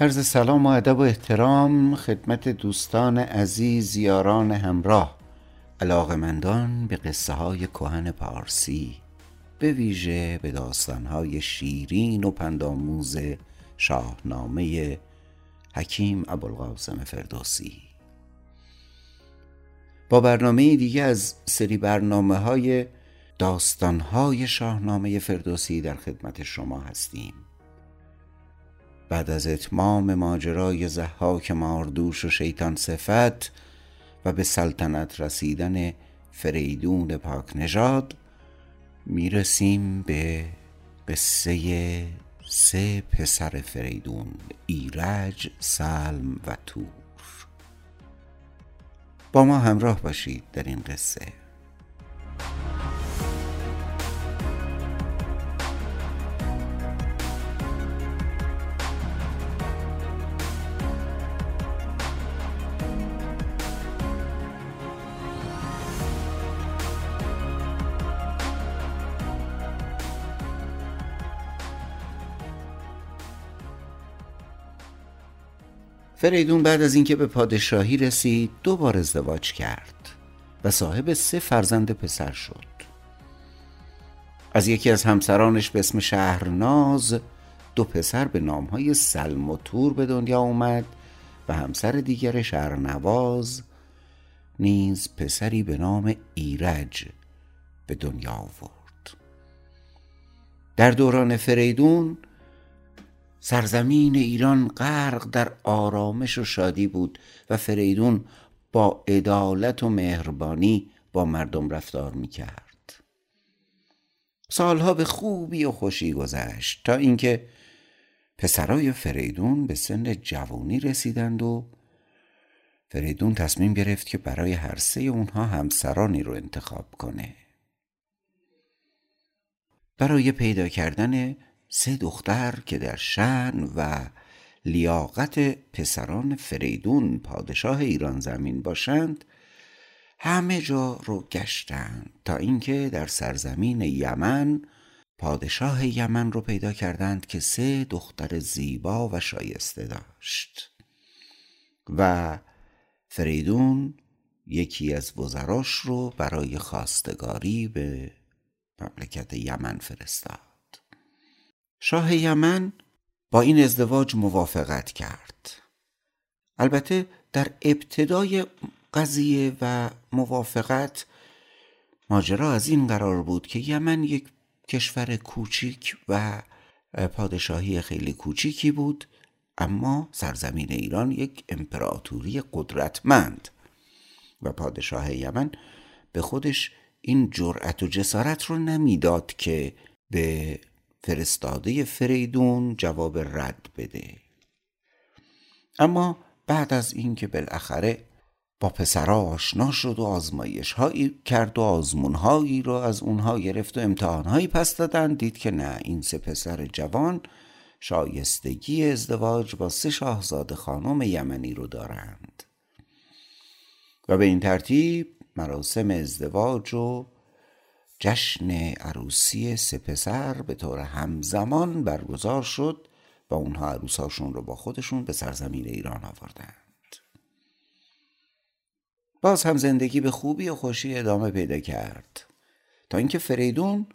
عرض سلام و ادب و احترام خدمت دوستان عزیز یاران همراه علاقمندان به قصه های کهن پارسی به ویژه به داستان های شیرین و پنداموز شاهنامه حکیم ابوالقاسم فردوسی. با برنامه دیگه از سری برنامه های داستان های شاهنامه فردوسی در خدمت شما هستیم. بعد از اتمام ماجرای زحاک ماردوش و شیطان صفت و به سلطنت رسیدن فریدون پاک نژاد می‌رسیم به قصه سه پسر فریدون ایرج، سلم و تور. با ما همراه باشید در این قصه. فریدون بعد از اینکه به پادشاهی رسید دو بار ازدواج کرد و صاحب سه فرزند پسر شد. از یکی از همسرانش به اسم شهرناز دو پسر به نامهای سلم و تور به دنیا اومد و همسر دیگر شهرنواز نیز پسری به نام ایرج به دنیا آورد. در دوران فریدون سرزمین ایران غرق در آرامش و شادی بود و فریدون با عدالت و مهربانی با مردم رفتار می‌کرد. سالها به خوبی و خوشی گذشت تا اینکه پسرای فریدون به سن جوانی رسیدند و فریدون تصمیم گرفت که برای هر سه اونها همسرانی رو انتخاب کنه. برای پیدا کردن سه دختر که در شن و لیاقت پسران فریدون پادشاه ایران زمین باشند همه جا رو گشتند تا اینکه در سرزمین یمن پادشاه یمن رو پیدا کردند که سه دختر زیبا و شایسته داشت. و فریدون یکی از وزراش رو برای خواستگاری به مملکت یمن فرستاد. شاه یمن با این ازدواج موافقت کرد. البته در ابتدای قضیه و موافقت ماجرا از این قرار بود که یمن یک کشور کوچیک و پادشاهی خیلی کوچیکی بود اما سرزمین ایران یک امپراتوری قدرتمند و پادشاه یمن به خودش این جرأت و جسارت رو نمی‌داد که به فرستاده فریدون جواب رد بده. اما بعد از اینکه بالاخره با پسرها آشنا شد و آزمایش هایی کرد و آزمون هایی رو از اونها گرفت و امتحان هایی پس دادن دید که نه این سه پسر جوان شایستگی ازدواج با سه شاهزاده خانم یمنی رو دارند. و به این ترتیب مراسم ازدواج و جشن عروسی سه پسر به طور همزمان برگزار شد و اونها عروساشون رو با خودشون به سرزمین ایران آوردند. باز هم زندگی به خوبی و خوشی ادامه پیدا کرد. تا اینکه فریدون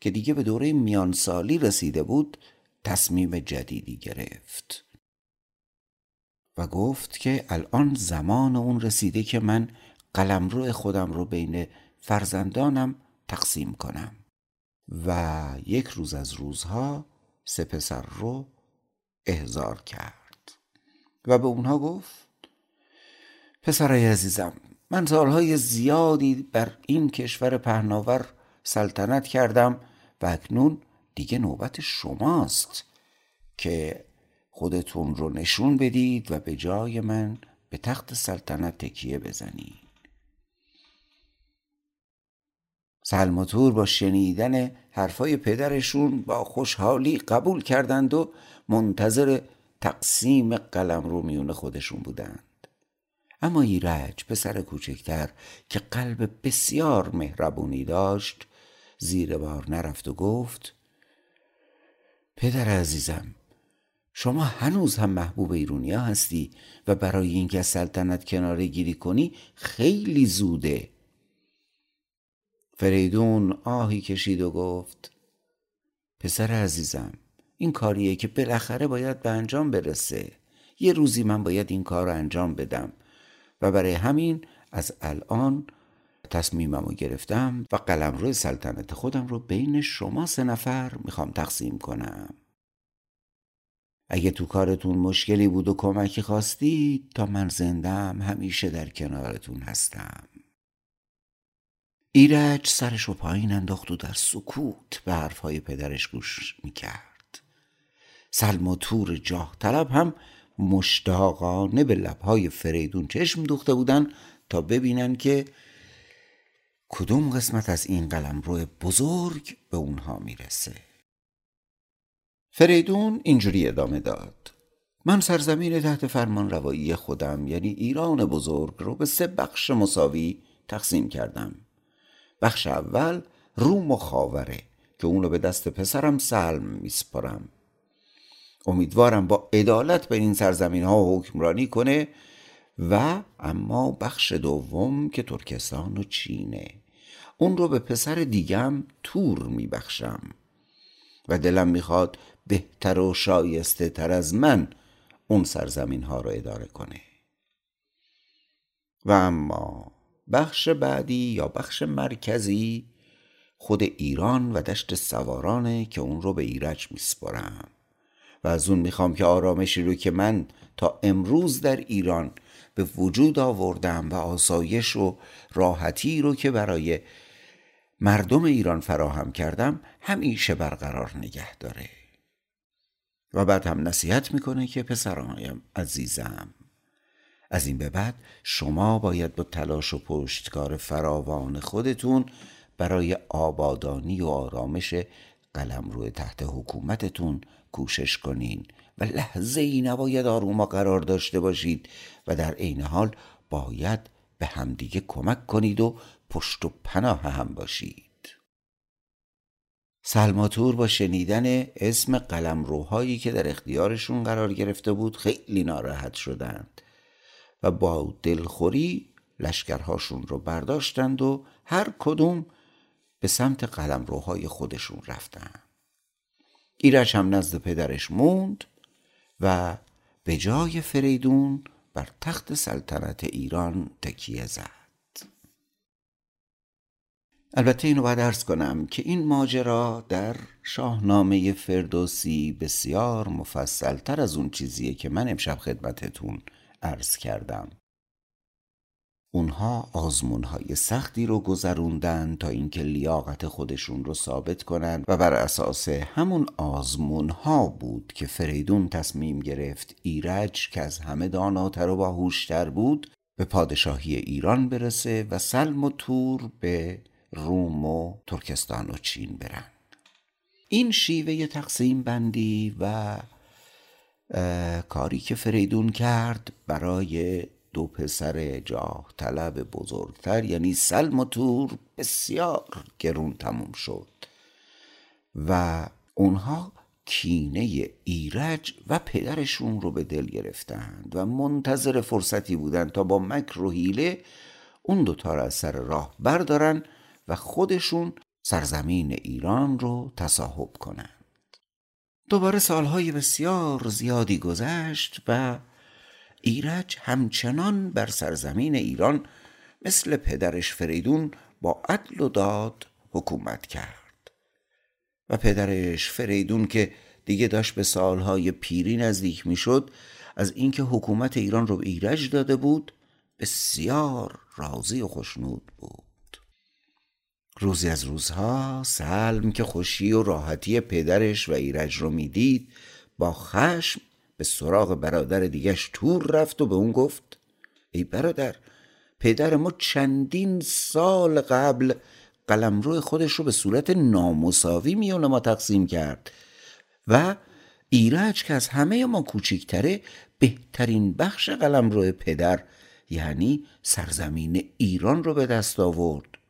که دیگه به دوره میانسالی رسیده بود تصمیم جدیدی گرفت و گفت که الان زمان اون رسیده که من قلمرو خودم رو بین فرزندانم تقسیم کنم و یک روز از روزها سه پسر رو احضار کرد و به اونها گفت پسرای عزیزم من سالهای زیادی بر این کشور پهناور سلطنت کردم و اکنون دیگه نوبت شماست که خودتون رو نشون بدید و به جای من به تخت سلطنت تکیه بزنید. سلماتور با شنیدن حرفای پدرشون با خوشحالی قبول کردند و منتظر تقسیم قلم رو میون خودشون بودند. اما ایرج پسر کوچکتر که قلب بسیار مهربونی داشت زیر بار نرفت و گفت پدر عزیزم شما هنوز هم محبوب ایرونیا هستی و برای اینکه از سلطنت کناره گیری کنی خیلی زوده. فریدون آهی کشید و گفت پسر عزیزم این کاریه که بالاخره باید به انجام برسه. یه روزی من باید این کار رو انجام بدم. و برای همین از الان تصمیمم رو گرفتم و قلم روی سلطنت خودم رو بین شما سه نفر می‌خوام تقسیم کنم. اگه تو کارتون مشکلی بود و کمکی خواستید تا من زندم همیشه در کنارتون هستم. ایرج سرش رو پایین انداخت و در سکوت به حرفهای پدرش گوش می‌کرد. سلم و تور جاه طلب هم مشتاقانه به لبهای فریدون چشم دوخته بودن تا ببینن که کدوم قسمت از این قلم روی بزرگ به اونها می‌رسه. فریدون اینجوری ادامه داد. من سرزمین تحت فرمان روایی خودم یعنی ایران بزرگ رو به سه بخش مساوی تقسیم کردم. بخش اول روم و خاوره که اونو به دست پسرم سلم میسپارم. امیدوارم با عدالت به این سرزمین ها حکمرانی کنه و اما بخش دوم که ترکستان و چینه. اون رو به پسر دیگم تور میبخشم. و دلم می‌خواد بهتر و شایسته تر از من اون سرزمین ها رو اداره کنه. و اما بخش بعدی یا بخش مرکزی خود ایران و دشت سوارانه که اون رو به ایرج میسپارم. و از اون می‌خوام که آرامشی رو که من تا امروز در ایران به وجود آوردم و آسایش و راحتی رو که برای مردم ایران فراهم کردم همیشه برقرار نگه داره. و بعد هم نصیحت می‌کنه که پسرانم عزیزم از این به بعد شما باید با تلاش و پشتکار فراوان خودتون برای آبادانی و آرامش قلم روی تحت حکومتتون کوشش کنین و لحظه ای نباید آروما قرار داشته باشید و در عین حال باید به همدیگه کمک کنید و پشت و پناه هم باشید. سلماتور با شنیدن اسم قلمروهایی که در اختیارشون قرار گرفته بود خیلی ناراحت شدند. و با دلخوری لشکرهاشون رو برداشتند و هر کدوم به سمت قلمروهای خودشون رفتند ایرج هم نزد پدرش موند و به جای فریدون بر تخت سلطنت ایران تکیه زد. البته اینو باید ارز کنم که این ماجرا در شاهنامه فردوسی بسیار مفصلتر از اون چیزیه که من امشب خدمتتون عرض کردم. اونها آزمونهای سختی رو گذروندن تا اینکه لیاقت خودشون رو ثابت کنند و بر اساس همون آزمونها بود که فریدون تصمیم گرفت ایرج که از همه داناتر و باهوشتر بود به پادشاهی ایران برسه و سلم و تور به روم و ترکستان و چین برن. این شیوه تقسیم بندی و کاری که فریدون کرد برای دو پسر جاه طلب بزرگتر یعنی سلم و تور بسیار گرون تموم شد. و اونها کینه ایرج و پدرشون رو به دل گرفتند و منتظر فرصتی بودند تا با مکر و حیله اون دوتا را از سر راه بردارن و خودشون سرزمین ایران رو تصاحب کنند دوباره سالهای بسیار زیادی گذشت و ایرج همچنان بر سرزمین ایران مثل پدرش فریدون با عدل و داد حکومت کرد. و پدرش فریدون که دیگه داشت به سالهای پیری نزدیک می‌شد از اینکه حکومت ایران رو به ایرج داده بود بسیار راضی و خوشنود بود. روزی از روزها سلم که خوشی و راحتی پدرش و ایرج رو می‌دید با خشم به سراغ برادر دیگش تور رفت و به اون گفت ای برادر پدر ما چندین سال قبل قلمرو خودش رو به صورت نامساوی میون ما تقسیم کرد و ایرج که از همه ما کوچیکتره بهترین بخش قلمرو پدر یعنی سرزمین ایران رو به دست آورد.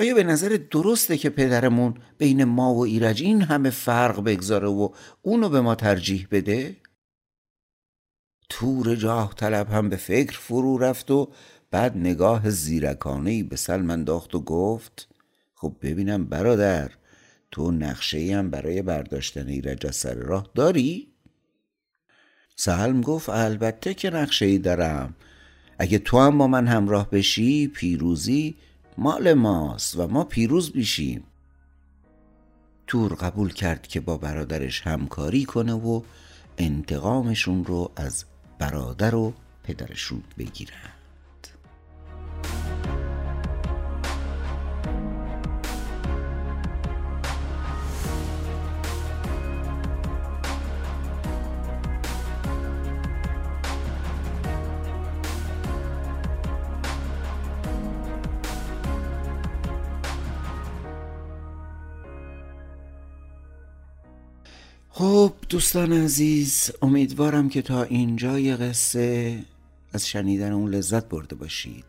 آیا به نظر درسته که پدرمون بین ما و ایرج این همه فرق بگذاره و اونو به ما ترجیح بده؟ تور جاه طلب هم به فکر فرو رفت و بعد نگاه زیرکانهی به سلم انداخت و گفت خب ببینم برادر تو نقشه هم برای برداشتن ایرج از سر راه داری؟ سلم گفت البته که نقشه ای دارم اگه تو هم با من همراه بشی پیروزی مال ماست و ما پیروز بیشیم تور قبول کرد که با برادرش همکاری کنه و انتقامشون رو از برادر و پدرشون بگیرن. خب دوستان عزیز امیدوارم که تا اینجای قصه از شنیدن اون لذت برده باشید.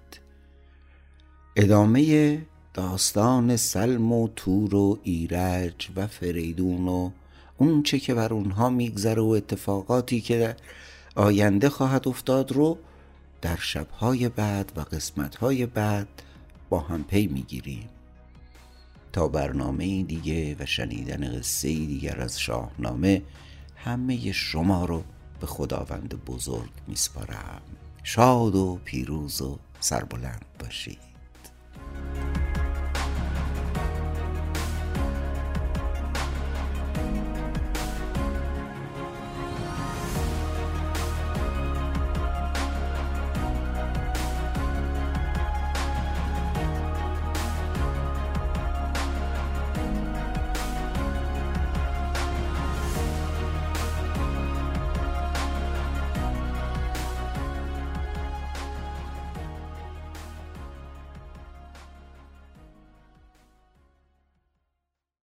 ادامه داستان سلم و تور و ایرج و فریدون و اون چه که بر اونها میگذره و اتفاقاتی که در آینده خواهد افتاد رو در شبهای بعد و قسمتهای بعد با هم پی می‌گیریم. تا برنامه دیگه و شنیدن قصه دیگر از شاهنامه همه شما رو به خداوند بزرگ میسپارم. شاد و پیروز و سربلند باشید.